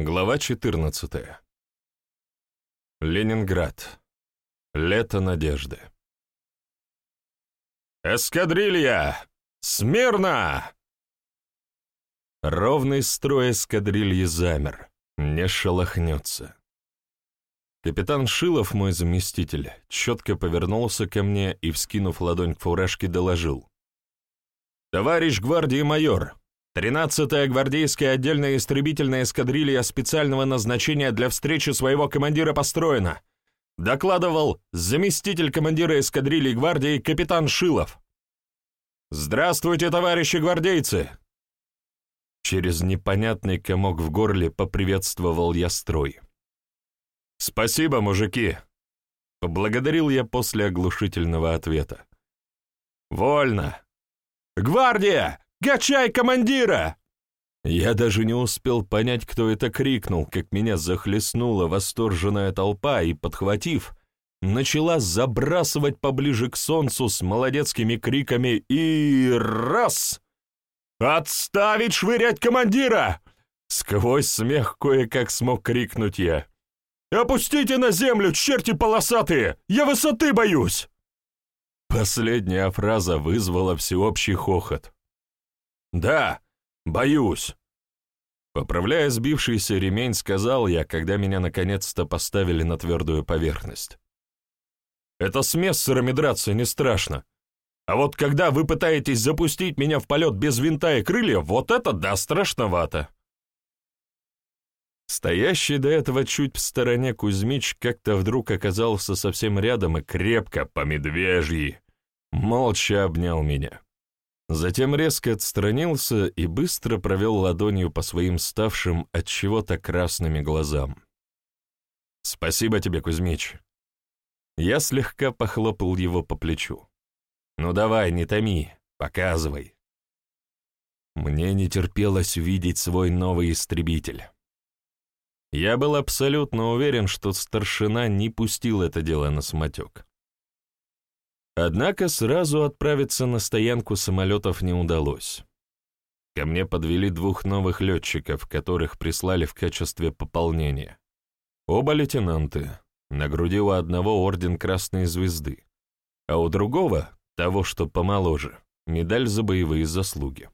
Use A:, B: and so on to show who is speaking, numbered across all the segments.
A: Глава 14. Ленинград. Лето надежды. «Эскадрилья! Смирно!» Ровный строй эскадрильи замер, не шелохнется. Капитан Шилов, мой заместитель, четко повернулся ко мне и, вскинув ладонь к фуражке, доложил. «Товарищ гвардии майор, 13-я гвардейская отдельная истребительная эскадрилья специального назначения для встречи своего командира построена. Докладывал заместитель командира эскадрильи гвардии капитан Шилов. «Здравствуйте, товарищи гвардейцы!» Через непонятный комок в горле поприветствовал я строй. «Спасибо, мужики!» Поблагодарил я после оглушительного ответа. «Вольно! Гвардия! Качай командира!» Я даже не успел понять, кто это крикнул, как меня захлестнула восторженная толпа и, подхватив, начала забрасывать поближе к солнцу с молодецкими криками и раз! «Отставить швырять командира!» Сквозь смех кое-как смог крикнуть я. «Опустите на землю, черти полосатые! Я высоты боюсь!» Последняя фраза вызвала всеобщий хохот. «Да, боюсь». Поправляя сбившийся ремень, сказал я, когда меня наконец-то поставили на твердую поверхность. «Это с мессерами драться не страшно. А вот когда вы пытаетесь запустить меня в полет без винта и крылья, вот это да, страшновато». Стоящий до этого чуть в стороне Кузьмич как-то вдруг оказался совсем рядом и крепко, по медвежьи, молча обнял меня. Затем резко отстранился и быстро провел ладонью по своим ставшим от чего-то красными глазам. «Спасибо тебе, Кузьмич». Я слегка похлопал его по плечу. «Ну давай, не томи, показывай». Мне не терпелось увидеть свой новый истребитель. Я был абсолютно уверен, что старшина не пустил это дело на самотек. Однако сразу отправиться на стоянку самолетов не удалось. Ко мне подвели двух новых летчиков, которых прислали в качестве пополнения. Оба лейтенанты, на груди у одного орден Красной Звезды, а у другого, того, что помоложе, медаль за боевые заслуги.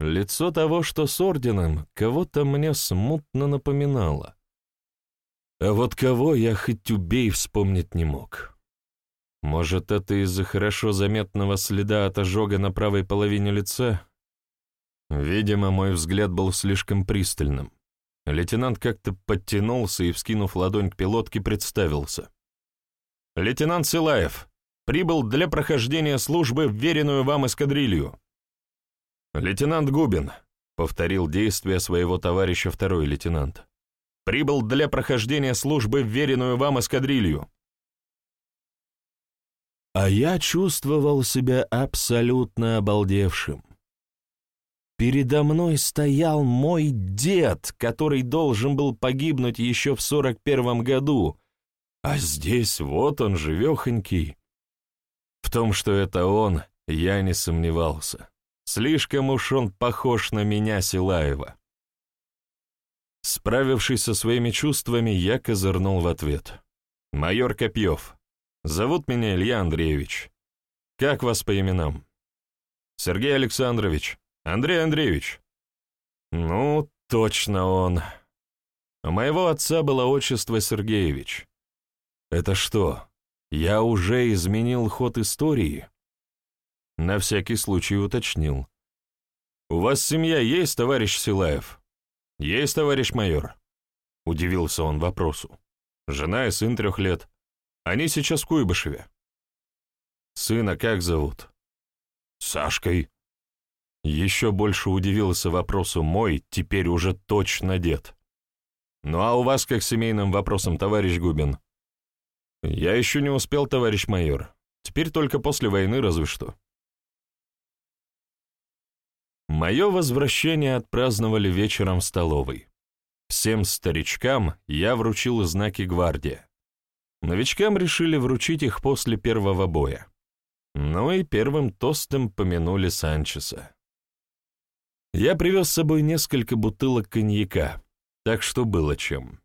A: Лицо того, что с орденом, кого-то мне смутно напоминало. А вот кого я хоть убей вспомнить не мог. Может, это из-за хорошо заметного следа от ожога на правой половине лица? Видимо, мой взгляд был слишком пристальным. Лейтенант как-то подтянулся и, вскинув ладонь к пилотке, представился. «Лейтенант Силаев, прибыл для прохождения службы в веренную вам эскадрилью». «Лейтенант Губин», — повторил действия своего товарища второй лейтенант, «прибыл для прохождения службы в веренную вам эскадрилью». А я чувствовал себя абсолютно обалдевшим. Передо мной стоял мой дед, который должен был погибнуть еще в сорок первом году, а здесь вот он, живехонький. В том, что это он, я не сомневался. Слишком уж он похож на меня, Силаева. Справившись со своими чувствами, я козырнул в ответ. «Майор Копьев, Зовут меня Илья Андреевич. Как вас по именам? Сергей Александрович. Андрей Андреевич. Ну, точно он. У моего отца было отчество Сергеевич. Это что, я уже изменил ход истории? На всякий случай уточнил. «У вас семья есть, товарищ Силаев?» «Есть, товарищ майор», — удивился он вопросу. «Жена и сын трех лет. Они сейчас в Куйбышеве. Сына как зовут? Сашкой. Еще больше удивился вопросу мой, теперь уже точно дед. Ну а у вас как семейным вопросом, товарищ Губин? Я еще не успел, товарищ майор. Теперь только после войны разве что. Мое возвращение отпраздновали вечером в столовой. Всем старичкам я вручил знаки гвардии. Новичкам решили вручить их после первого боя. Ну и первым тостом помянули Санчеса. Я привез с собой несколько бутылок коньяка. так что было чем.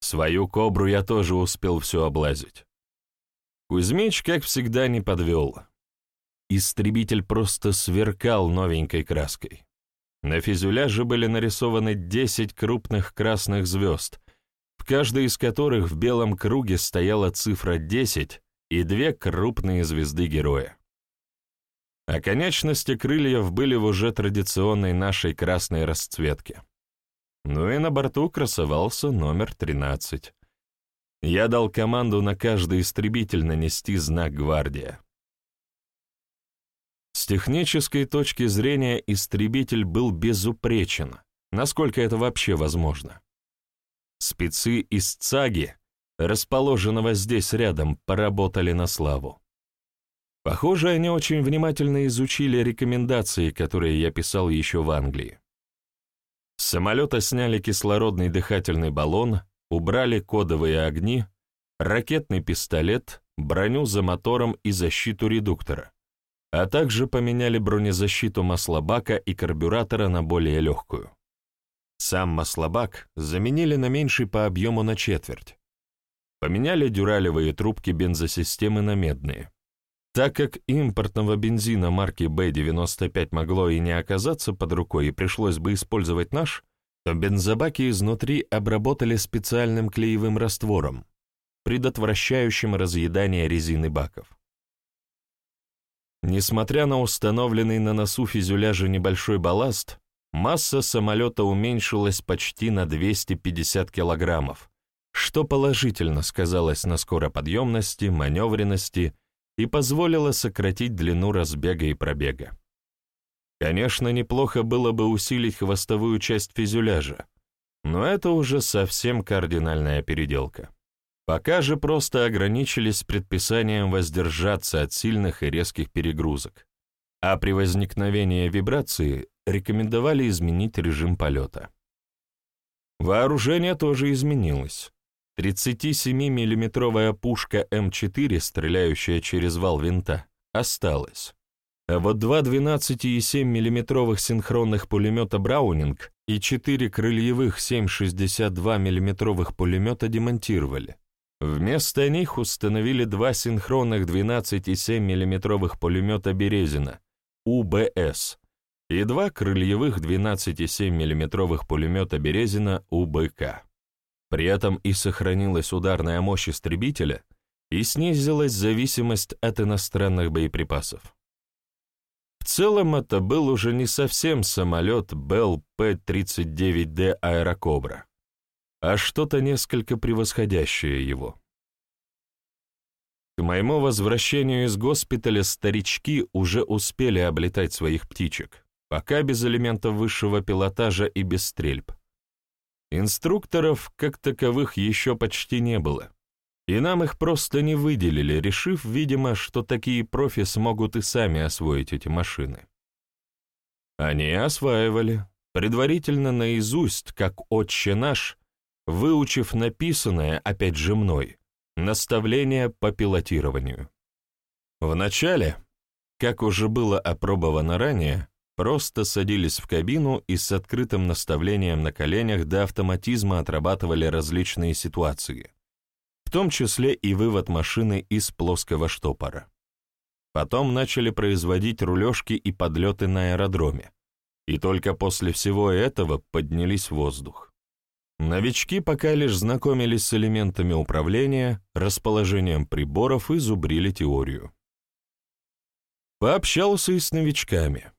A: Свою «Кобру» я тоже успел все облазить. Кузьмич, как всегда, не подвел. Истребитель просто сверкал новенькой краской. На фюзеляже были нарисованы 10 крупных красных звезд, каждой из которых в белом круге стояла цифра 10 и две крупные звезды героя. А конечности крыльев были в уже традиционной нашей красной расцветке. Ну и на борту красовался номер 13. Я дал команду на каждый истребитель нанести знак «Гвардия». С технической точки зрения истребитель был безупречен, насколько это вообще возможно. Спецы из ЦАГИ, расположенного здесь рядом, поработали на славу. Похоже, они очень внимательно изучили рекомендации, которые я писал еще в Англии. С самолета сняли кислородный дыхательный баллон, убрали кодовые огни, ракетный пистолет, броню за мотором и защиту редуктора, а также поменяли бронезащиту маслобака и карбюратора на более легкую. Сам маслобак заменили на меньший по объему на четверть. Поменяли дюралевые трубки бензосистемы на медные. Так как импортного бензина марки B95 могло и не оказаться под рукой и пришлось бы использовать наш, то бензобаки изнутри обработали специальным клеевым раствором, предотвращающим разъедание резины баков. Несмотря на установленный на носу фюзеляжа небольшой балласт, масса самолета уменьшилась почти на 250 килограммов, что положительно сказалось на скороподъемности, маневренности и позволило сократить длину разбега и пробега. Конечно, неплохо было бы усилить хвостовую часть фюзеляжа, но это уже совсем кардинальная переделка. Пока же просто ограничились предписанием воздержаться от сильных и резких перегрузок, а при возникновении вибрации рекомендовали изменить режим полета. Вооружение тоже изменилось. 37 миллиметровая пушка М4, стреляющая через вал винта, осталась. А вот два 12,7 миллиметровых синхронных пулемета «Браунинг» и четыре крыльевых 7,62 миллиметровых пулемета демонтировали. Вместо них установили два синхронных 12,7 миллиметровых пулемета «Березина» УБС и два крыльевых 12,7 миллиметровых пулемета «Березина» УБК. При этом и сохранилась ударная мощь истребителя, и снизилась зависимость от иностранных боеприпасов. В целом это был уже не совсем самолет Bell P-39D «Аэрокобра», а что-то несколько превосходящее его. К моему возвращению из госпиталя старички уже успели облетать своих птичек, пока без элементов высшего пилотажа и без стрельб. Инструкторов, как таковых, еще почти не было, и нам их просто не выделили, решив, видимо, что такие профи смогут и сами освоить эти машины. Они осваивали, предварительно наизусть, как «Отче наш», выучив написанное, опять же мной, наставление по пилотированию. Вначале, как уже было опробовано ранее, Просто садились в кабину и с открытым наставлением на коленях до автоматизма отрабатывали различные ситуации, в том числе и вывод машины из плоского штопора. Потом начали производить рулежки и подлеты на аэродроме, и только после всего этого поднялись в воздух. Новички пока лишь знакомились с элементами управления, расположением приборов и зубрили теорию. Пообщался и с новичками.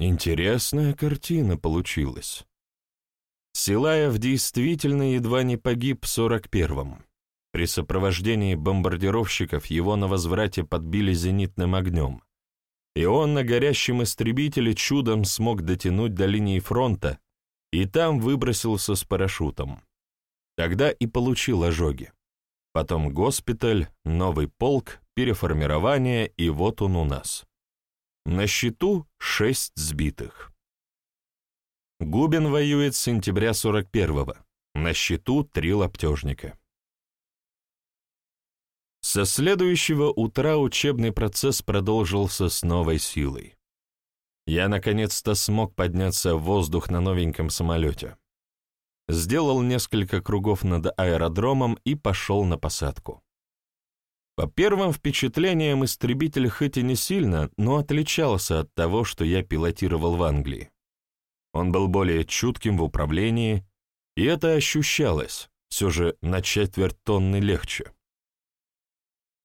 A: Интересная картина получилась. Силаев действительно едва не погиб в 41-м. При сопровождении бомбардировщиков его на возврате подбили зенитным огнем, и он на горящем истребителе чудом смог дотянуть до линии фронта и там выбросился с парашютом. Тогда и получил ожоги. Потом госпиталь, новый полк, переформирование, и вот он у нас. На счету шесть сбитых. Губин воюет с сентября 41-го. На счету три лаптежника. Со следующего утра учебный процесс продолжился с новой силой. Я наконец-то смог подняться в воздух на новеньком самолете. сделал несколько кругов над аэродромом и пошел на посадку. По первым впечатлениям истребитель хоть и не сильно, но отличался от того, что я пилотировал в Англии. Он был более чутким в управлении, и это ощущалось, все же на четверть тонны легче.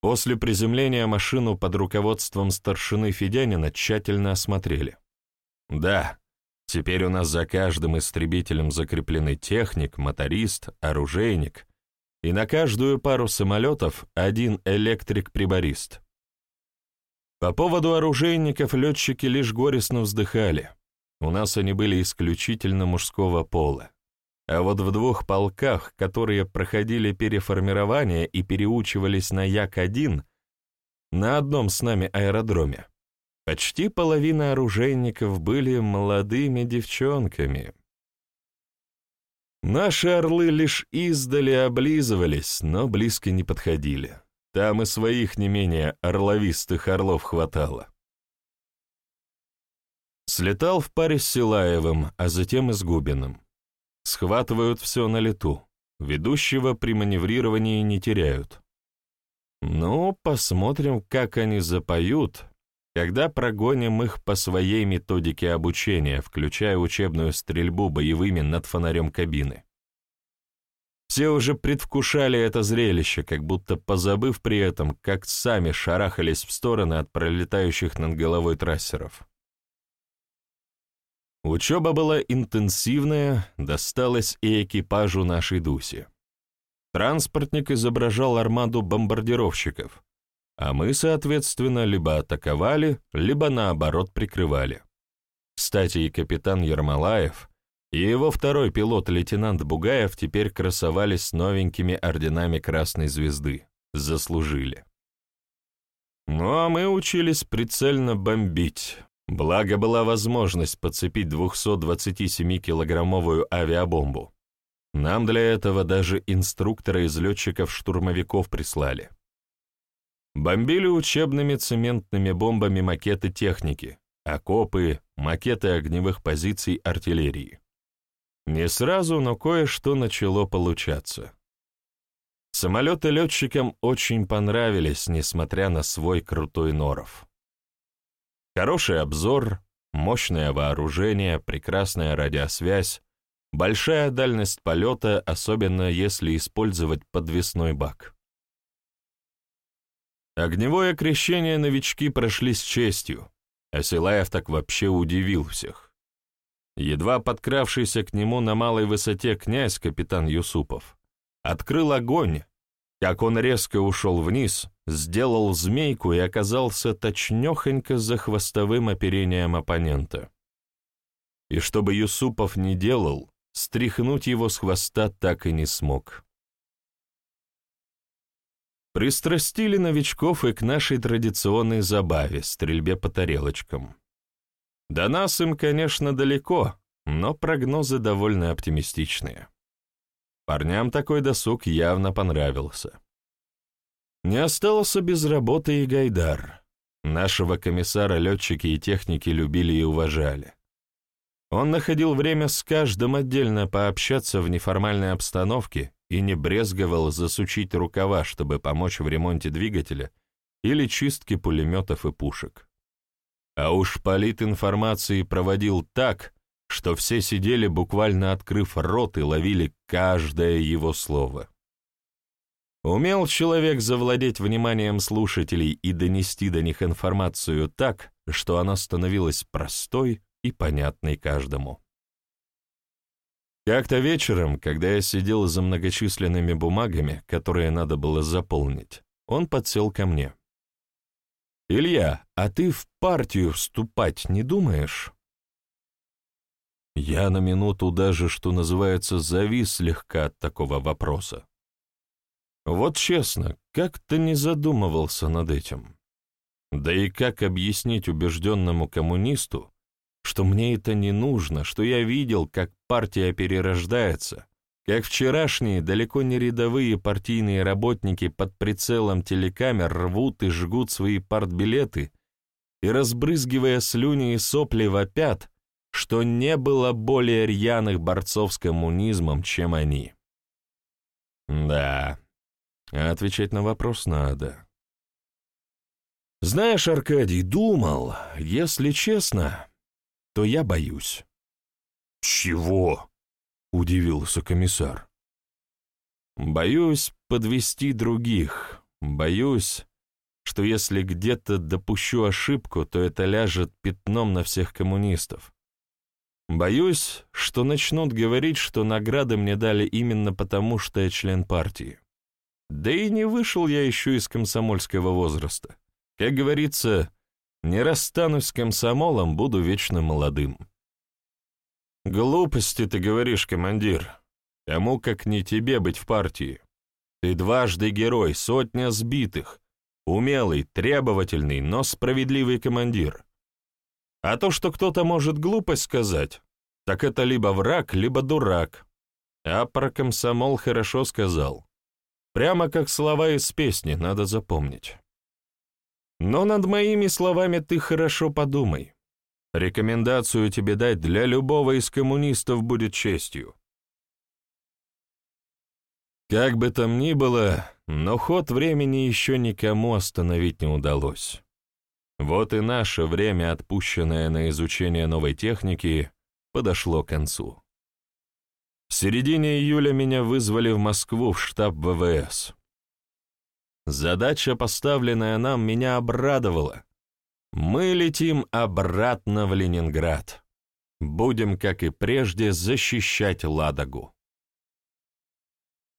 A: После приземления машину под руководством старшины Федянина тщательно осмотрели. Да, теперь у нас за каждым истребителем закреплены техник, моторист, оружейник, и на каждую пару самолетов один электрик-приборист. По поводу оружейников летчики лишь горестно вздыхали. У нас они были исключительно мужского пола. А вот в двух полках, которые проходили переформирование и переучивались на Як-1, на одном с нами аэродроме, почти половина оружейников были молодыми девчонками. Наши орлы лишь издали облизывались, но близко не подходили. Там и своих не менее орловистых орлов хватало. Слетал в паре с Силаевым, а затем и с Губиным. Схватывают все на лету. Ведущего при маневрировании не теряют. Ну, посмотрим, как они запоют, когда прогоним их по своей методике обучения, включая учебную стрельбу боевыми над фонарем кабины. Все уже предвкушали это зрелище, как будто позабыв при этом, как сами шарахались в стороны от пролетающих над головой трассеров. Учеба была интенсивная, досталась и экипажу нашей Дуси. Транспортник изображал армаду бомбардировщиков, а мы, соответственно, либо атаковали, либо наоборот прикрывали. Кстати, и капитан Ермолаев, и его второй пилот, лейтенант Бугаев, теперь красовались с новенькими орденами Красной Звезды. Заслужили. Ну а мы учились прицельно бомбить, Благо была возможность подцепить 227-килограммовую авиабомбу. Нам для этого даже инструктора из летчиков-штурмовиков прислали. Бомбили учебными цементными бомбами макеты техники, окопы, макеты огневых позиций артиллерии. Не сразу, но кое-что начало получаться. Самолеты летчикам очень понравились, несмотря на свой крутой норов. Хороший обзор, мощное вооружение, прекрасная радиосвязь, большая дальность полета, особенно если использовать подвесной бак. Огневое крещение новички прошли с честью, а Силаев так вообще удивил всех. Едва подкравшийся к нему на малой высоте князь, капитан Юсупов, открыл огонь, как он резко ушел вниз, сделал змейку и оказался точнёхонько за хвостовым оперением оппонента. И чтобы Юсупов не делал, стряхнуть его с хвоста так и не смог. Пристрастили новичков и к нашей традиционной забаве — стрельбе по тарелочкам. До нас им, конечно, далеко, но прогнозы довольно оптимистичные. Парням такой досуг явно понравился. Не остался без работы и Гайдар. Нашего комиссара летчики и техники любили и уважали. Он находил время с каждым отдельно пообщаться в неформальной обстановке и не брезговал засучить рукава, чтобы помочь в ремонте двигателя или чистке пулеметов и пушек. А уж полит информации проводил так, что все сидели, буквально открыв рот, и ловили каждое его слово. Умел человек завладеть вниманием слушателей и донести до них информацию так, что она становилась простой и понятной каждому. Как-то вечером, когда я сидел за многочисленными бумагами, которые надо было заполнить, он подсел ко мне. «Илья, а ты в партию вступать не думаешь?» Я на минуту даже, что называется, завис слегка от такого вопроса. Вот честно, как-то не задумывался над этим. Да и как объяснить убежденному коммунисту, что мне это не нужно, что я видел, как партия перерождается, как вчерашние далеко не рядовые партийные работники под прицелом телекамер рвут и жгут свои партбилеты и, разбрызгивая слюни и сопли, вопят, что не было более рьяных борцов с коммунизмом, чем они. Да, отвечать на вопрос надо. Знаешь, Аркадий, думал, если честно, то я боюсь.
B: Чего? Удивился комиссар.
A: Боюсь подвести других, боюсь, что если где-то допущу ошибку, то это ляжет пятном на всех коммунистов. Боюсь, что начнут говорить, что награды мне дали именно потому, что я член партии. Да и не вышел я еще из комсомольского возраста. Как говорится, не расстанусь с комсомолом, буду вечно молодым. Глупости ты говоришь, командир. Кому как не тебе быть в партии? Ты дважды герой, сотня сбитых, умелый, требовательный, но справедливый командир. А то, что кто-то может глупость сказать, так это либо враг, либо дурак. А про комсомол хорошо сказал. Прямо как слова из песни, надо запомнить. Но над моими словами ты хорошо подумай. Рекомендацию тебе дать для любого из коммунистов будет честью. Как бы там ни было, но ход времени еще никому остановить не удалось. Вот и наше время, отпущенное на изучение новой техники, подошло к концу. В середине июля меня вызвали в Москву в штаб ВВС. Задача, поставленная нам, меня обрадовала. Мы летим обратно в Ленинград. Будем, как и прежде, защищать Ладогу.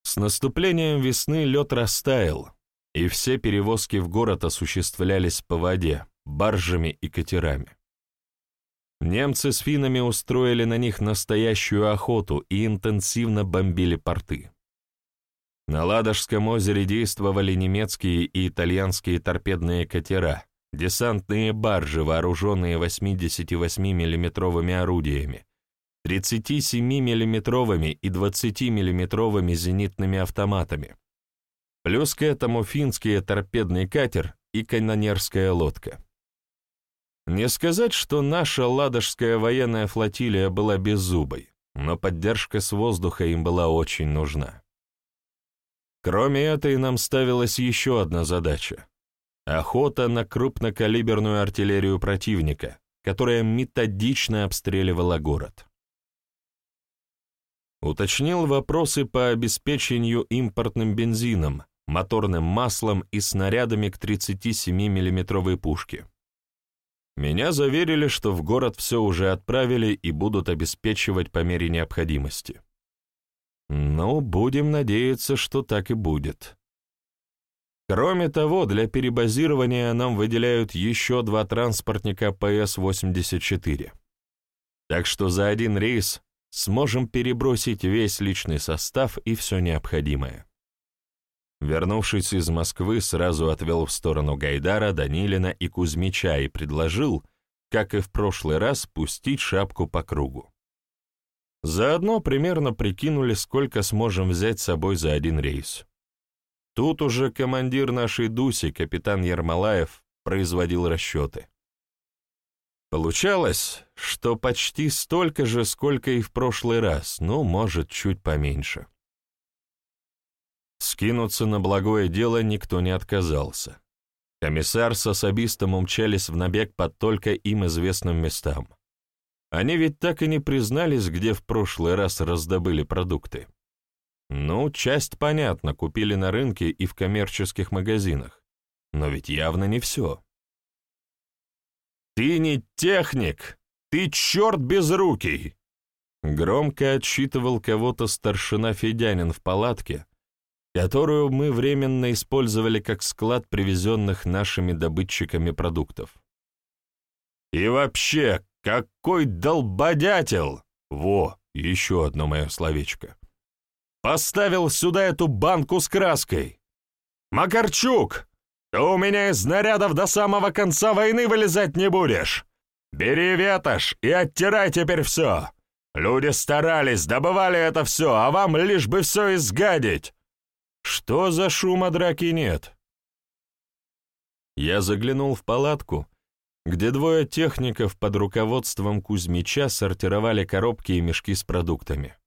A: С наступлением весны лед растаял, и все перевозки в город осуществлялись по воде, баржами и катерами. Немцы с финнами устроили на них настоящую охоту и интенсивно бомбили порты. На Ладожском озере действовали немецкие и итальянские торпедные катера, десантные баржи, вооруженные 88 миллиметровыми орудиями, 37 миллиметровыми и 20 миллиметровыми зенитными автоматами, Плюс к этому финский торпедный катер и канонерская лодка. Не сказать, что наша ладожская военная флотилия была беззубой, но поддержка с воздуха им была очень нужна. Кроме этой нам ставилась еще одна задача — охота на крупнокалиберную артиллерию противника, которая методично обстреливала город. Уточнил вопросы по обеспечению импортным бензином, моторным маслом и снарядами к 37 миллиметровой пушке. Меня заверили, что в город все уже отправили и будут обеспечивать по мере необходимости. Ну, будем надеяться, что так и будет. Кроме того, для перебазирования нам выделяют еще два транспортника ПС-84. Так что за один рейс сможем перебросить весь личный состав и все необходимое. Вернувшись из Москвы, сразу отвел в сторону Гайдара, Данилина и Кузьмича и предложил, как и в прошлый раз, пустить шапку по кругу. Заодно примерно прикинули, сколько сможем взять с собой за один рейс. Тут уже командир нашей Дуси, капитан Ермолаев, производил расчеты. Получалось, что почти столько же, сколько и в прошлый раз, ну, может, чуть поменьше. Скинуться на благое дело никто не отказался. Комиссар с особистом умчались в набег по только им известным местам. Они ведь так и не признались, где в прошлый раз раздобыли продукты. Ну, часть, понятно, купили на рынке и в коммерческих магазинах. Но ведь явно не все. «Ты не техник! Ты черт безрукий!» Громко отчитывал кого-то старшина Федянин в палатке, которую мы временно использовали как склад привезенных нашими добытчиками продуктов. И вообще, какой долбодятел! Во, еще одно мое словечко. Поставил сюда эту банку с краской. Макарчук, ты у меня из снарядов до самого конца войны вылезать не будешь. Бери ветошь и оттирай теперь все. Люди старались, добывали это все, а вам лишь бы все изгадить. Что за шума драки нет? Я заглянул в палатку где двое техников под руководством Кузьмича сортировали коробки и мешки с продуктами.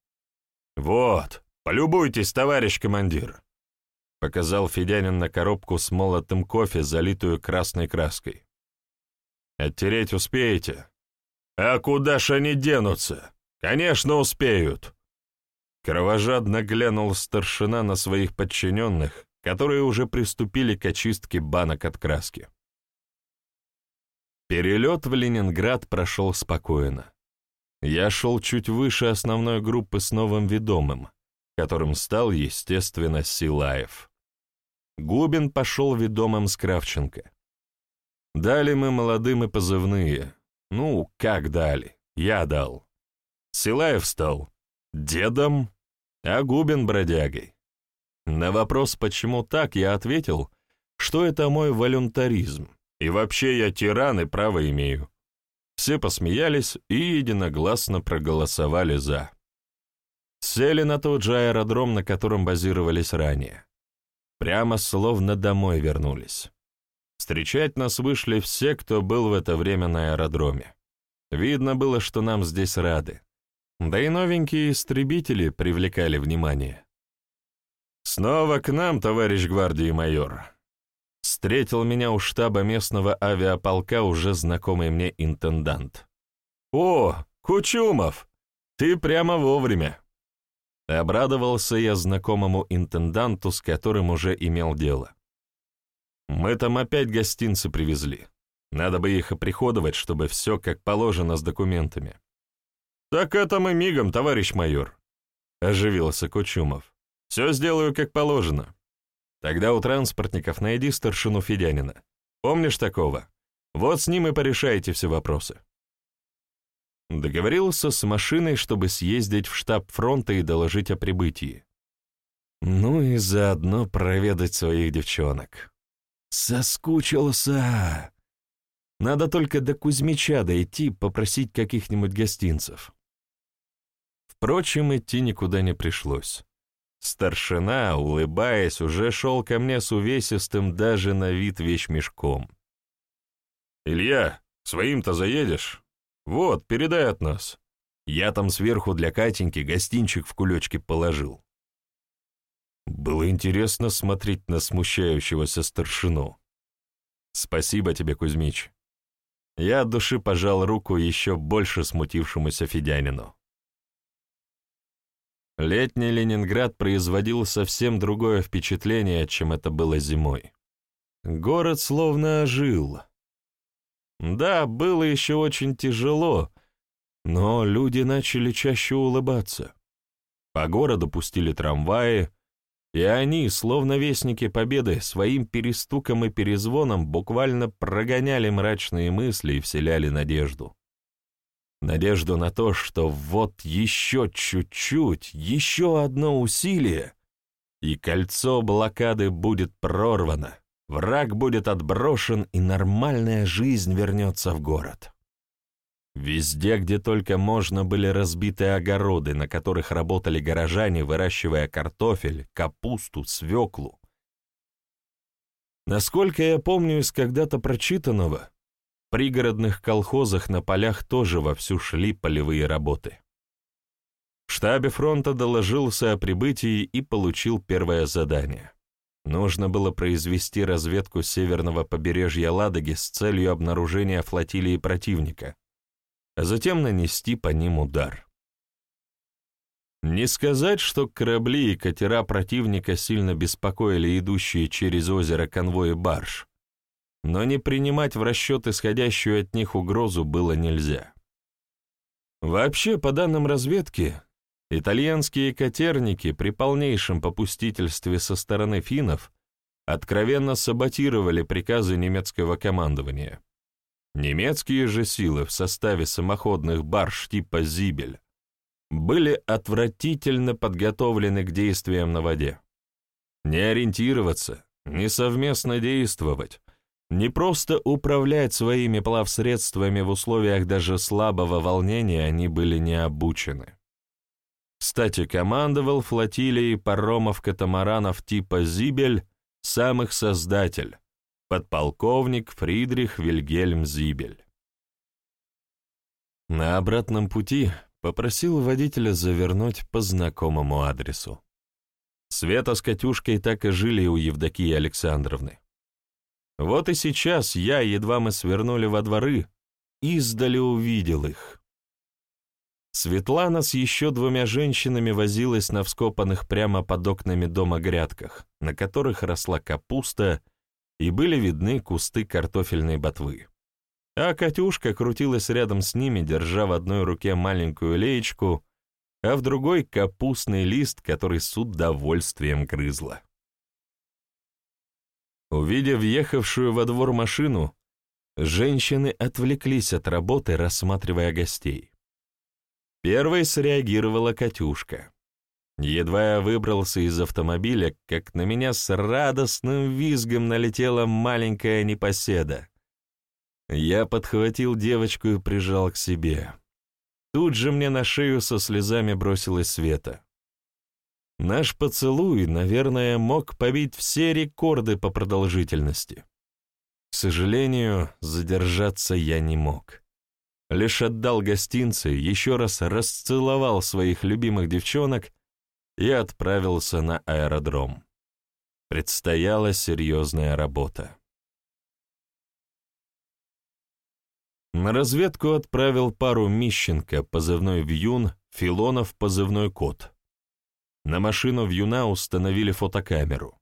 A: «Вот, полюбуйтесь, товарищ командир!» Показал Федянин на коробку с молотым кофе, залитую красной краской. «Оттереть успеете?» «А куда ж они денутся? Конечно, успеют!» Кровожадно глянул старшина на своих подчиненных, которые уже приступили к очистке банок от краски. Перелет в Ленинград прошел спокойно. Я шел чуть выше основной группы с новым ведомым, которым стал, естественно, Силаев. Губин пошел ведомым с Кравченко. Дали мы молодым и позывные. Ну, как дали? Я дал. Силаев стал дедом, а Губин бродягой. На вопрос, почему так, я ответил, что это мой волюнтаризм, и вообще я тиран и право имею. Все посмеялись и единогласно проголосовали «за». Сели на тот же аэродром, на котором базировались ранее. Прямо словно домой вернулись. Встречать нас вышли все, кто был в это время на аэродроме. Видно было, что нам здесь рады. Да и новенькие истребители привлекали внимание. «Снова к нам, товарищ гвардии майор!» Встретил меня у штаба местного авиаполка уже знакомый мне интендант. «О, Кучумов! Ты прямо вовремя!» Обрадовался я знакомому интенданту, с которым уже имел дело. «Мы там опять гостинцы привезли. Надо бы их оприходовать, чтобы все как положено с документами». «Так это мы мигом, товарищ майор», — оживился Кучумов. «Все сделаю как положено». Тогда у транспортников найди старшину Федянина. Помнишь такого? Вот с ним и порешаете все вопросы. Договорился с машиной, чтобы съездить в штаб фронта и доложить о прибытии. Ну и заодно проведать своих девчонок. Соскучился. Надо только до Кузьмича дойти, попросить каких-нибудь гостинцев. Впрочем, идти никуда не пришлось. Старшина, улыбаясь, уже шел ко мне с увесистым даже на вид вещмешком. «Илья, своим-то заедешь? Вот, передай от нас. Я там сверху для Катеньки гостинчик в кулечке положил». Было интересно смотреть на смущающегося старшину. «Спасибо тебе, Кузьмич». Я от души пожал руку еще больше смутившемуся Федянину. Летний Ленинград производил совсем другое впечатление, чем это было зимой. Город словно ожил. Да, было еще очень тяжело, но люди начали чаще улыбаться. По городу пустили трамваи, и они, словно вестники победы, своим перестуком и перезвоном буквально прогоняли мрачные мысли и вселяли надежду. Надежду на то, что вот еще чуть-чуть, еще одно усилие, и кольцо блокады будет прорвано, враг будет отброшен, и нормальная жизнь вернется в город. Везде, где только можно, были разбиты огороды, на которых работали горожане, выращивая картофель, капусту, свеклу. Насколько я помню из когда-то прочитанного, пригородных колхозах на полях тоже вовсю шли полевые работы. В штабе фронта доложился о прибытии и получил первое задание. Нужно было произвести разведку северного побережья Ладоги с целью обнаружения флотилии противника, а затем нанести по ним удар. Не сказать, что корабли и катера противника сильно беспокоили идущие через озеро конвои барж, но не принимать в расчет исходящую от них угрозу было нельзя. Вообще, по данным разведки, итальянские котерники при полнейшем попустительстве со стороны финнов откровенно саботировали приказы немецкого командования. Немецкие же силы в составе самоходных барж типа «Зибель» были отвратительно подготовлены к действиям на воде. Не ориентироваться, не совместно действовать, не просто управлять своими плавсредствами в условиях даже слабого волнения они были не обучены. Кстати, командовал флотилией паромов-катамаранов типа «Зибель» сам их создатель, Подполковник Фридрих Вильгельм Зибель. На обратном пути попросил водителя завернуть по знакомому адресу. Света с Катюшкой так и жили у Евдокии Александровны. Вот и сейчас я, едва мы свернули во дворы, издали увидел их. Светлана с еще двумя женщинами возилась на вскопанных прямо под окнами дома грядках, на которых росла капуста, и были видны кусты картофельной ботвы. А Катюшка крутилась рядом с ними, держа в одной руке маленькую леечку, а в другой — капустный лист, который с удовольствием грызла. Увидев въехавшую во двор машину, женщины отвлеклись от работы, рассматривая гостей. Первой среагировала Катюшка. Едва я выбрался из автомобиля, как на меня с радостным визгом налетела маленькая непоседа. Я подхватил девочку и прижал к себе. Тут же мне на шею со слезами бросилась Света. Наш поцелуй, наверное, мог побить все рекорды по продолжительности. К сожалению, задержаться я не мог. Лишь отдал гостинцы, еще раз расцеловал своих любимых девчонок и отправился на аэродром. Предстояла серьезная работа. На разведку отправил пару Мищенко, позывной Вьюн, Филонов, позывной Кот. На машину Вьюна установили фотокамеру.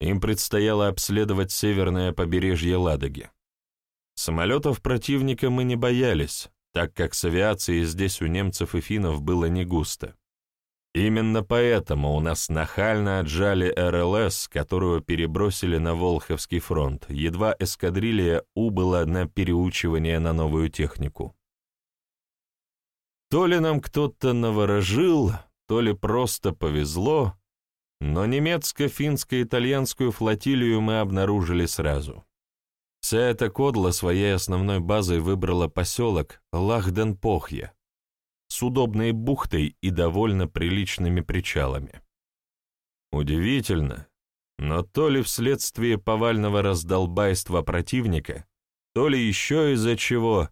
A: Им предстояло обследовать северное побережье Ладоги. Самолетов противника мы не боялись, так как с авиацией здесь у немцев и финнов было не густо. Именно поэтому у нас нахально отжали РЛС, которую перебросили на Волховский фронт, едва эскадрилья убыла на переучивание на новую технику. То ли нам кто-то наворожил, то ли просто повезло, но немецко-финско-итальянскую флотилию мы обнаружили сразу. Вся эта кодла своей основной базой выбрала поселок Лахден-Похье с удобной бухтой и довольно приличными причалами. Удивительно, но то ли вследствие повального раздолбайства противника, то ли еще из-за чего,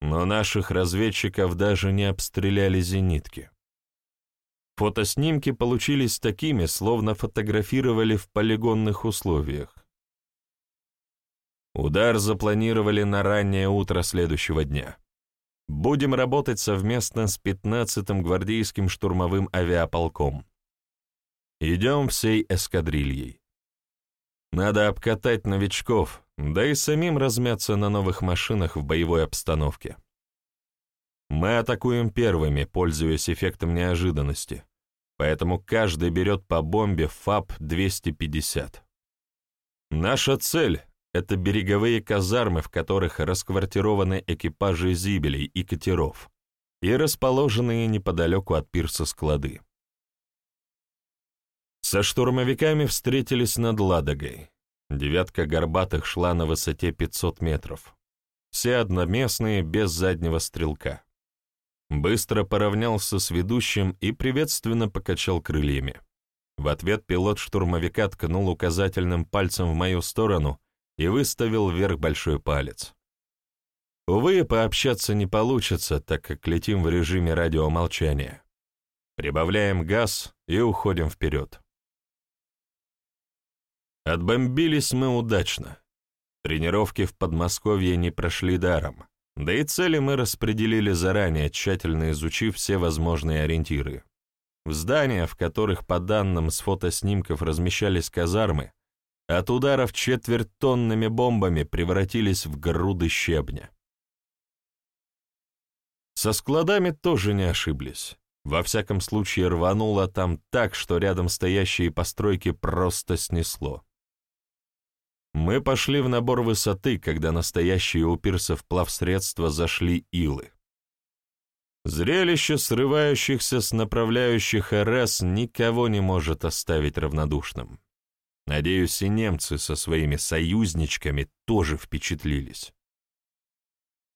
A: но наших разведчиков даже не обстреляли зенитки. Фотоснимки получились такими, словно фотографировали в полигонных условиях. Удар запланировали на раннее утро следующего дня. Будем работать совместно с 15-м гвардейским штурмовым авиаполком. Идем всей эскадрильей. Надо обкатать новичков, да и самим размяться на новых машинах в боевой обстановке. Мы атакуем первыми, пользуясь эффектом неожиданности, поэтому каждый берет по бомбе ФАП-250. Наша цель — это береговые казармы, в которых расквартированы экипажи зибелей и катеров и расположенные неподалеку от пирса склады. Со штурмовиками встретились над Ладогой. Девятка горбатых шла на высоте 500 метров. Все одноместные, без заднего стрелка. Быстро поравнялся с ведущим и приветственно покачал крыльями. В ответ пилот штурмовика ткнул указательным пальцем в мою сторону и выставил вверх большой палец. Увы, пообщаться не получится, так как летим в режиме радиомолчания. Прибавляем газ и уходим вперед. Отбомбились мы удачно. Тренировки в Подмосковье не прошли даром. Да и цели мы распределили заранее, тщательно изучив все возможные ориентиры. В здания, в которых по данным с фотоснимков размещались казармы, от ударов четверть-тонными бомбами превратились в груды щебня. Со складами тоже не ошиблись. Во всяком случае рвануло там так, что рядом стоящие постройки просто снесло. Мы пошли в набор высоты, когда настоящие у пирсов плавсредства зашли илы. Зрелище срывающихся с направляющих РС никого не может оставить равнодушным. Надеюсь, и немцы со своими союзничками тоже впечатлились.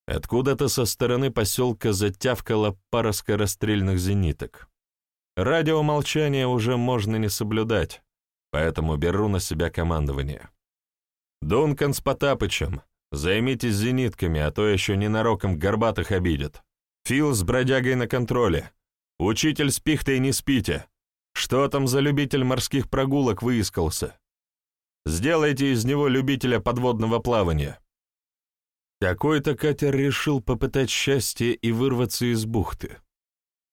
A: Откуда-то со стороны поселка затявкала пара скорострельных зениток. Радиомолчание уже можно не соблюдать, поэтому беру на себя командование. Дункан с Потапычем, займитесь зенитками, а то еще ненароком горбатых обидят. Фил с бродягой на контроле. Учитель с пихтой не спите. Что там за любитель морских прогулок выискался? Сделайте из него любителя подводного плавания. Какой-то катер решил попытать счастье и вырваться из бухты.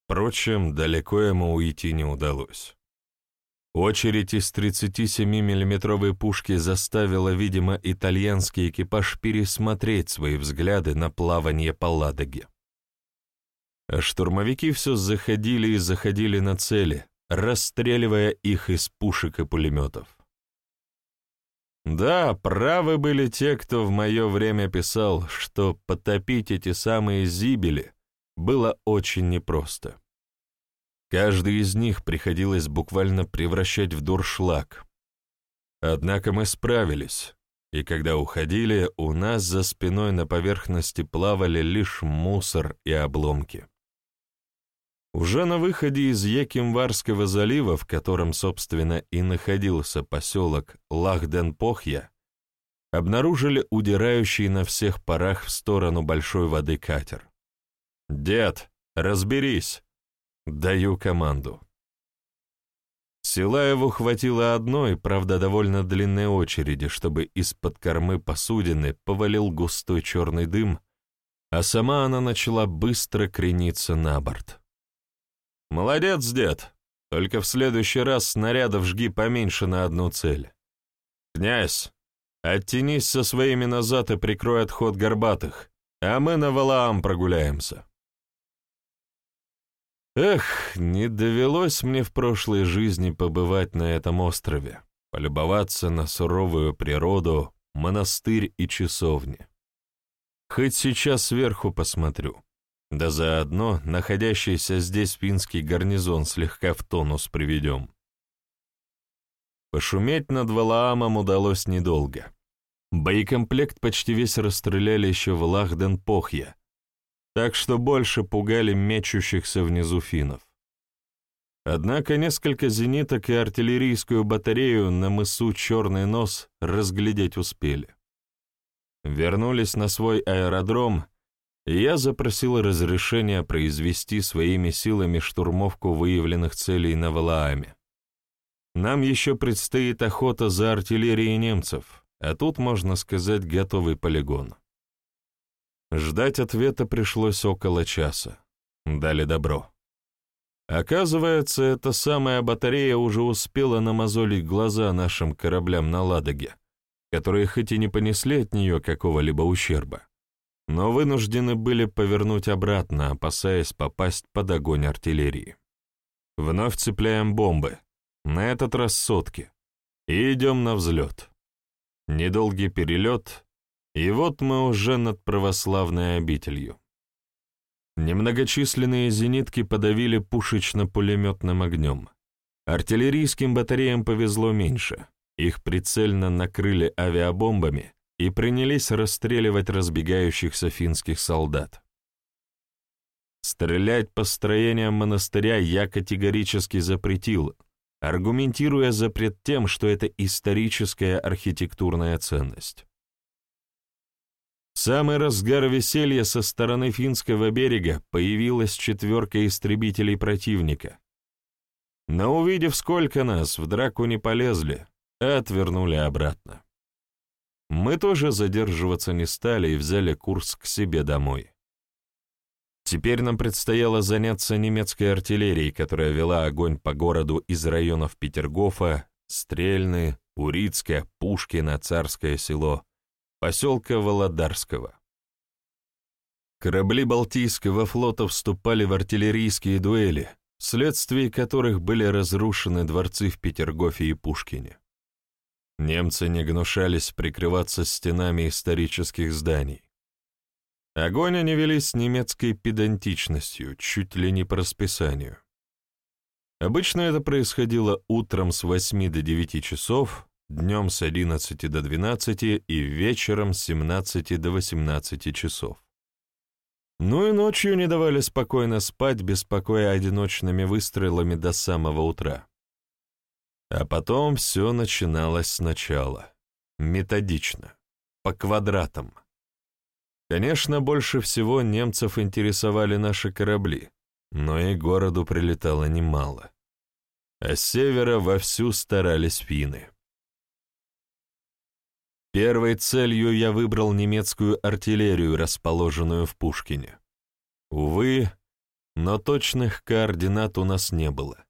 A: Впрочем, далеко ему уйти не удалось. Очередь из 37 миллиметровой пушки заставила, видимо, итальянский экипаж пересмотреть свои взгляды на плавание по Ладоге. А штурмовики все заходили и заходили на цели, расстреливая их из пушек и пулеметов. Да, правы были те, кто в мое время писал, что потопить эти самые зибели было очень непросто. Каждый из них приходилось буквально превращать в дуршлаг. Однако мы справились, и когда уходили, у нас за спиной на поверхности плавали лишь мусор и обломки. Уже на выходе из Якимварского залива, в котором, собственно, и находился поселок Лахден-Похья, обнаружили удирающий на всех парах в сторону большой воды катер. «Дед, разберись!» Даю команду. Силаеву хватило одной, правда, довольно длинной очереди, чтобы из-под кормы посудины повалил густой черный дым, а сама она начала быстро крениться на борт. «Молодец, дед! Только в следующий раз снарядов жги поменьше на одну цель. Князь, оттянись со своими назад и прикрой отход горбатых, а мы на Валаам прогуляемся». Эх, не довелось мне в прошлой жизни побывать на этом острове, полюбоваться на суровую природу, монастырь и часовни. Хоть сейчас сверху посмотрю. Да заодно находящийся здесь финский гарнизон слегка в тонус приведем. Пошуметь над Валаамом удалось недолго. Боекомплект почти весь расстреляли еще в Лахден-Похья, так что больше пугали мечущихся внизу финнов. Однако несколько зениток и артиллерийскую батарею на мысу Черный Нос разглядеть успели. Вернулись на свой аэродром — я запросил разрешения произвести своими силами штурмовку выявленных целей на Валааме. Нам еще предстоит охота за артиллерией немцев, а тут, можно сказать, готовый полигон. Ждать ответа пришлось около часа. Дали добро. Оказывается, эта самая батарея уже успела намазолить глаза нашим кораблям на Ладоге, которые хоть и не понесли от нее какого-либо ущерба, но вынуждены были повернуть обратно, опасаясь попасть под огонь артиллерии. Вновь цепляем бомбы, на этот раз сотки, и идем на взлет. Недолгий перелет, и вот мы уже над православной обителью. Немногочисленные зенитки подавили пушечно-пулеметным огнем. Артиллерийским батареям повезло меньше, их прицельно накрыли авиабомбами, и принялись расстреливать разбегающихся финских солдат. Стрелять по строениям монастыря я категорически запретил, аргументируя запрет тем, что это историческая архитектурная ценность. Самый разгар веселья со стороны финского берега появилась четверка истребителей противника. Но увидев, сколько нас, в драку не полезли, а отвернули обратно. Мы тоже задерживаться не стали и взяли курс к себе домой. Теперь нам предстояло заняться немецкой артиллерией, которая вела огонь по городу из районов Петергофа, Стрельны, Урицкое, Пушкино, Царское село, поселка Володарского. Корабли Балтийского флота вступали в артиллерийские дуэли, вследствие которых были разрушены дворцы в Петергофе и Пушкине. Немцы не гнушались прикрываться стенами исторических зданий. Огонь они вели с немецкой педантичностью, чуть ли не по расписанию. Обычно это происходило утром с 8 до 9 часов, днем с 11 до 12 и вечером с 17 до 18 часов. Ну и ночью не давали спокойно спать, беспокоя одиночными выстрелами до самого утра. А потом все начиналось сначала. методично, по квадратам. Конечно, больше всего немцев интересовали наши корабли, но и городу прилетало немало. А с севера вовсю старались финны. Первой целью я выбрал немецкую артиллерию, расположенную в Пушкине. Увы, но точных координат у нас не было.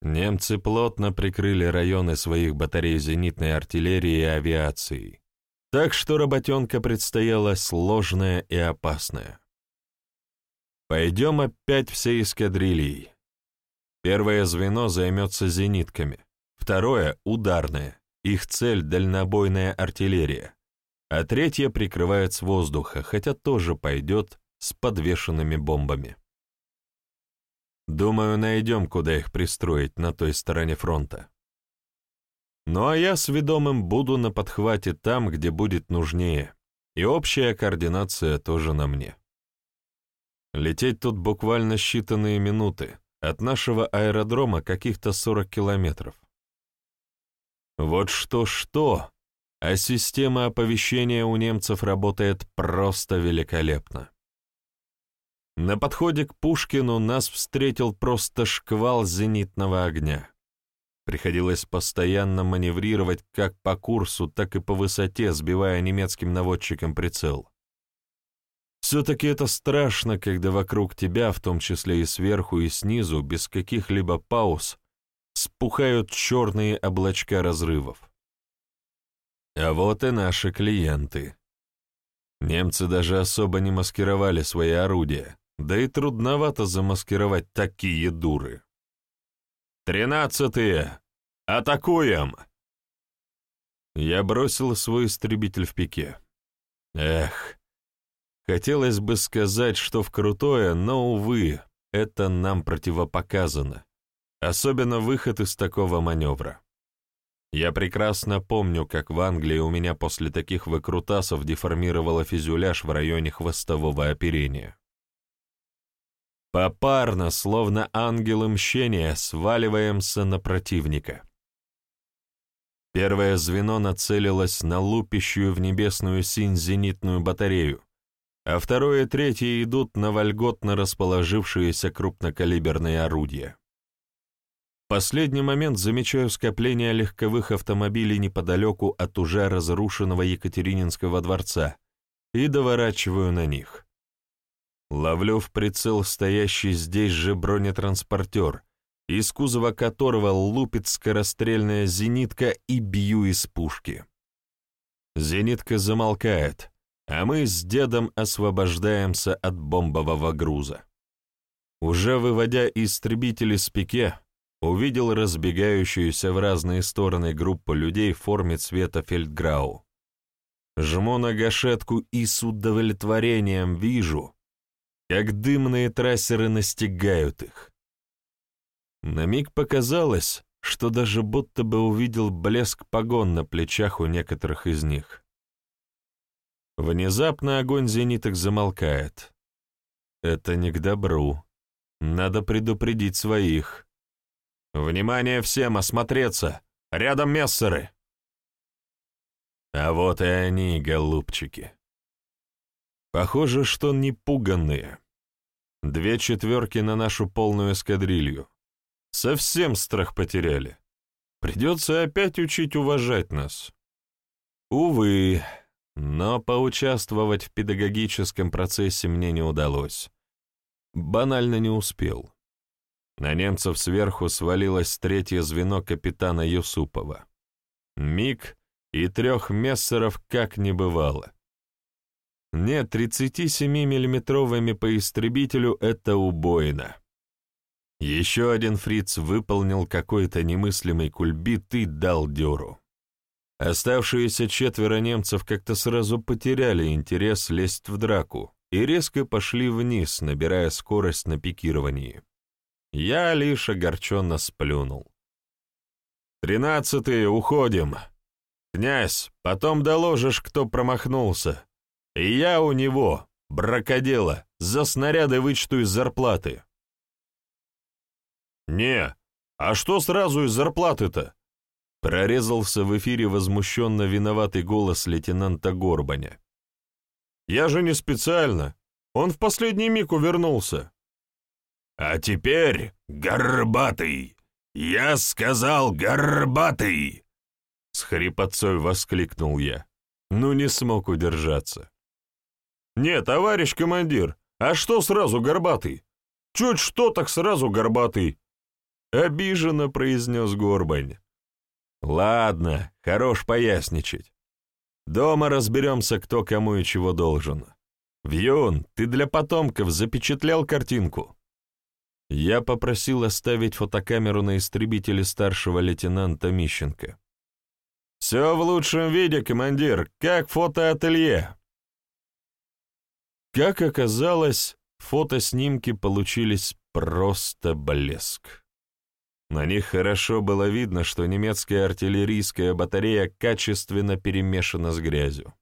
A: Немцы плотно прикрыли районы своих батарей зенитной артиллерии и авиации, так что работенка предстояла сложная и опасная. Пойдем опять всей эскадрильей. Первое звено займется зенитками, второе — ударное, их цель — дальнобойная артиллерия, а третье прикрывает с воздуха, хотя тоже пойдет с подвешенными бомбами. Думаю, найдем, куда их пристроить на той стороне фронта. Ну а я с ведомым буду на подхвате там, где будет нужнее, и общая координация тоже на мне. Лететь тут буквально считанные минуты, от нашего аэродрома каких-то 40 километров. Вот что-что, а система оповещения у немцев работает просто великолепно. На подходе к Пушкину нас встретил просто шквал зенитного огня. Приходилось постоянно маневрировать как по курсу, так и по высоте, сбивая немецким наводчикам прицел. Все-таки это страшно, когда вокруг тебя, в том числе и сверху, и снизу, без каких-либо пауз, спухают черные облачка разрывов. А вот и наши клиенты. Немцы даже особо не маскировали свои орудия, да и трудновато замаскировать такие дуры. «Тринадцатые! Атакуем!» Я бросил свой истребитель в пике. Эх, хотелось бы сказать, что в крутое, но, увы, это нам противопоказано. Особенно выход из такого маневра. Я прекрасно помню, как в Англии у меня после таких выкрутасов деформировало фюзеляж в районе хвостового оперения. Попарно, словно ангелы мщения, сваливаемся на противника. Первое звено нацелилось на лупящую в небесную синь зенитную батарею, а второе и третье идут на вольготно расположившиеся крупнокалиберные орудия. Последний момент замечаю скопление легковых автомобилей неподалеку от уже разрушенного Екатерининского дворца и доворачиваю на них. Ловлю в прицел стоящий здесь же бронетранспортер, из кузова которого лупит скорострельная зенитка и бью из пушки. Зенитка замолкает, а мы с дедом освобождаемся от бомбового груза. Уже выводя истребители с пике, увидел разбегающуюся в разные стороны группу людей в форме цвета фельдграу. Жму на гашетку и с удовлетворением вижу, как дымные трассеры настигают их. На миг показалось, что даже будто бы увидел блеск погон на плечах у некоторых из них. Внезапно огонь зениток замолкает. Это не к добру. Надо предупредить своих. «Внимание всем, осмотреться! Рядом мессеры!» А вот и они, голубчики. Похоже, что не пуганные. Две четверки на нашу полную эскадрилью. Совсем страх потеряли. Придется опять учить уважать нас. Увы, но поучаствовать в педагогическом процессе мне не удалось. Банально не успел. На немцев сверху свалилось третье звено капитана Юсупова. Миг и трех мессеров как не бывало. Нет, 37-миллиметровыми по истребителю — это убойно. Еще один фриц выполнил какой-то немыслимый кульбит и дал дёру. Оставшиеся четверо немцев как-то сразу потеряли интерес лезть в драку и резко пошли вниз, набирая скорость на пикировании. Я лишь огорченно сплюнул. «Тринадцатые, уходим! Князь, потом доложишь, кто промахнулся. И я у него, бракодела, за снаряды вычту из зарплаты. Не, а что сразу из зарплаты-то? Прорезался в эфире возмущенно виноватый голос лейтенанта Горбаня. «Я же не специально. Он в последний миг увернулся».
B: «А теперь, горбатый! Я сказал, горбатый!» С хрипотцой воскликнул я.
A: Ну, не смог удержаться. «Не, товарищ командир, а что сразу горбатый? Чуть что, так сразу горбатый!» Обиженно произнес Горбань. «Ладно, хорош поясничать. Дома разберемся, кто кому и чего должен. Вьюн, ты для потомков запечатлял картинку?» Я попросил оставить фотокамеру на истребителе старшего лейтенанта Мищенко. «Все в лучшем виде, командир, как фотоателье!» Как оказалось, фотоснимки получились просто блеск. На них хорошо было видно, что немецкая артиллерийская батарея качественно перемешана с грязью.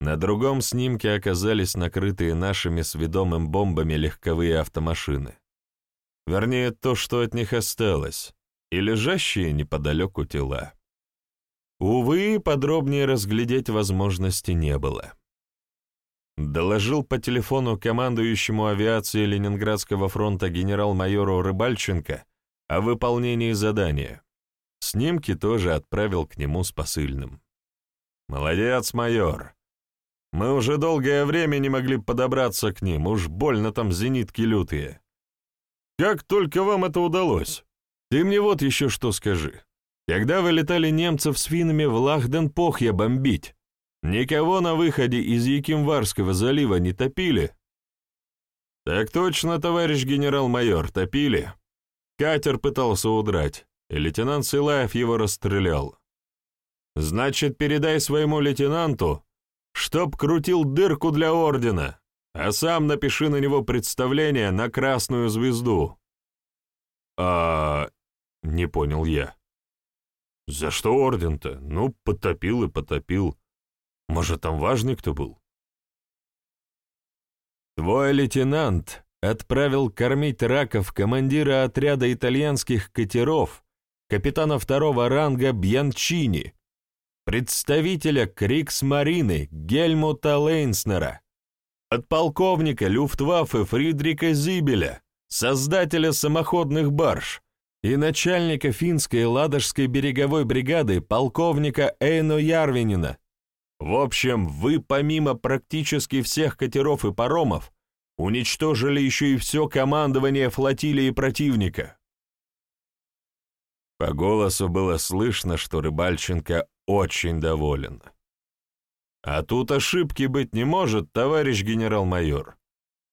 A: На другом снимке оказались накрытые нашими сведомым бомбами легковые автомашины. Вернее, то, что от них осталось, и лежащие неподалеку тела. Увы, подробнее разглядеть возможности не было. Доложил по телефону командующему авиации Ленинградского фронта генерал-майору Рыбальченко о выполнении задания. Снимки тоже отправил к нему с посыльным. «Молодец, майор. Мы уже долгое время не могли подобраться к ним, уж больно там зенитки лютые. Как только вам это удалось? Ты мне вот еще что скажи. Когда вылетали немцев с финнами в Лахденпохье бомбить, никого на выходе из Якимварского залива не топили? Так точно, товарищ генерал-майор, топили. Катер пытался удрать, и лейтенант Силаев его расстрелял. Значит, передай своему лейтенанту, чтоб крутил дырку для ордена а сам напиши на него представление на красную звезду». «А...» — не понял я. «За что орден-то? Ну, потопил и потопил. Может, там важный кто был?» «Твой лейтенант отправил кормить раков командира отряда итальянских катеров, капитана второго ранга Бьянчини, представителя Крикс-Марины Гельмута Лейнснера, подполковника Люфтваффе Фридрика Зибеля, создателя самоходных барж, и начальника финской ладожской береговой бригады полковника Эйно Ярвинина. В общем, вы помимо практически всех катеров и паромов уничтожили еще и все командование флотилии противника. По голосу было слышно, что Рыбальченко очень доволен. А тут ошибки быть не может, товарищ генерал-майор.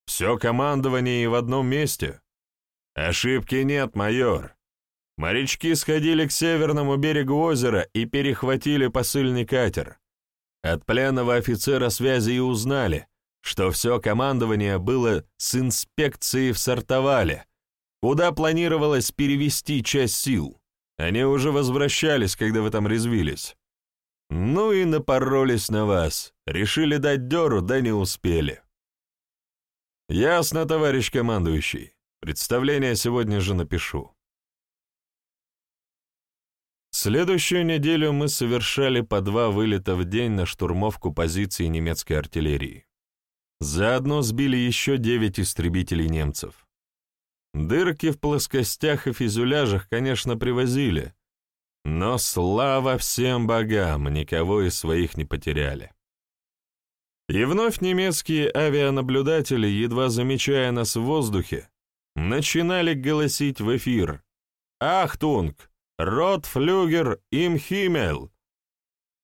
A: Все командование и в одном месте. Ошибки нет, майор. Морячки сходили к северному берегу озера и перехватили посыльный катер. От пленного офицера связи и узнали, что все командование было с инспекцией в Сартовале, куда планировалось перевести часть сил. Они уже возвращались, когда вы там резвились. Ну и напоролись на вас. Решили дать дёру, да не успели. Ясно, товарищ командующий. Представление сегодня же напишу. Следующую неделю мы совершали по два вылета в день на штурмовку позиций немецкой артиллерии. Заодно сбили еще девять истребителей немцев. Дырки в плоскостях и фюзеляжах, конечно, привозили, но слава всем богам, никого из своих не потеряли. И вновь немецкие авианаблюдатели, едва замечая нас в воздухе, начинали голосить в эфир «Achtung! Rotflügel im Himmel!»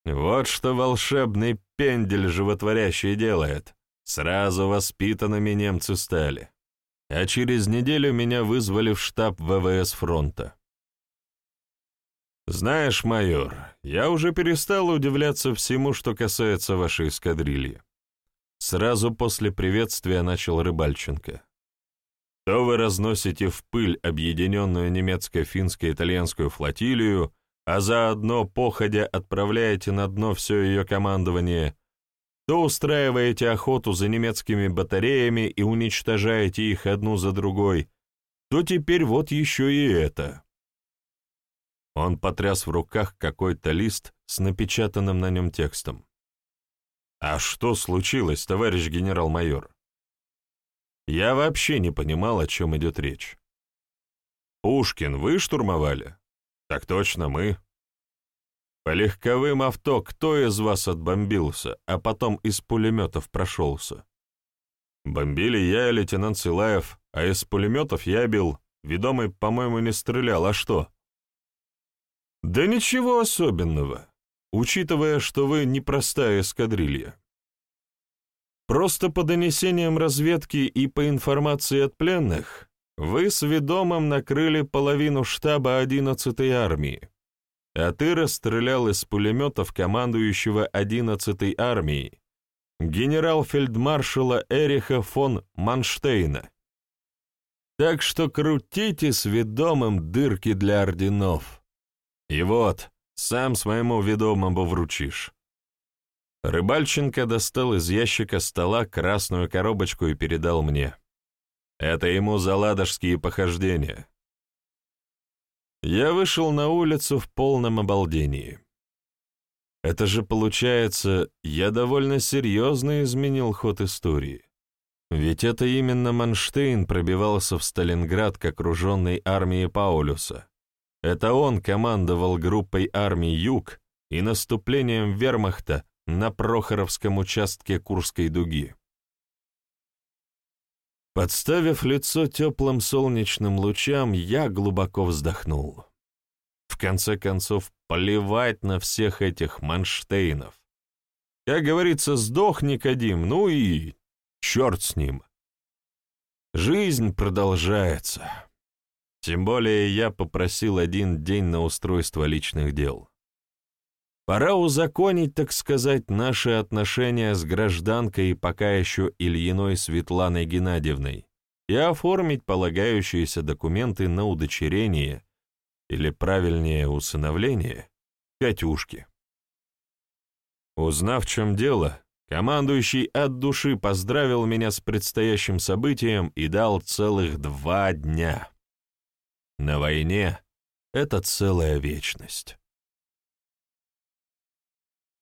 A: Вот что волшебный пендель животворящий делает. Сразу воспитанными немцы стали. А через неделю меня вызвали в штаб ВВС фронта. «Знаешь, майор, я уже перестал удивляться всему, что касается вашей эскадрильи». Сразу после приветствия начал Рыбальченко. «То вы разносите в пыль объединенную немецко-финско-итальянскую флотилию, а заодно походя отправляете на дно все ее командование, то устраиваете охоту за немецкими батареями и уничтожаете их одну за другой, то теперь вот еще и это». Он потряс в руках какой-то лист с напечатанным на нем текстом. «А что случилось, товарищ генерал-майор?» Я вообще не понимал, о чем идет речь. «Пушкин вы штурмовали?» «Так точно, мы». «По легковым авто кто из вас отбомбился, а потом из пулеметов прошелся?» «Бомбили я и лейтенант Силаев, а из пулеметов я бил. Ведомый, по-моему, не стрелял, а что?» «Да ничего особенного, учитывая, что вы непростая эскадрилья. Просто по донесениям разведки и по информации от пленных, вы с ведомым накрыли половину штаба 11-й армии, а ты расстрелял из пулеметов командующего 11-й армией, генерал-фельдмаршала Эриха фон Манштейна. Так что крутите с ведомым дырки для орденов. И вот, сам своему ведомому вручишь. Рыбальченко достал из ящика стола красную коробочку и передал мне. Это ему за ладожские похождения. Я вышел на улицу в полном обалдении. Это же, получается, я довольно серьезно изменил ход истории. Ведь это именно Манштейн пробивался в Сталинград к окруженной армии Паулюса. Это он командовал группой армий «Юг» и наступлением вермахта на Прохоровском участке Курской дуги. Подставив лицо теплым солнечным лучам, я глубоко вздохнул. В конце концов, плевать на всех этих Манштейнов. Как говорится, сдох Никодим, ну и черт с ним. Жизнь продолжается. Тем более я попросил один день на устройство личных дел. Пора узаконить, так сказать, наши отношения с гражданкой и пока еще Ильиной Светланой Геннадьевной и оформить полагающиеся документы на удочерение, или правильнее усыновление, Катюшки. Узнав, в чем дело, командующий от души поздравил меня с предстоящим событием и дал целых два дня. На войне это целая вечность.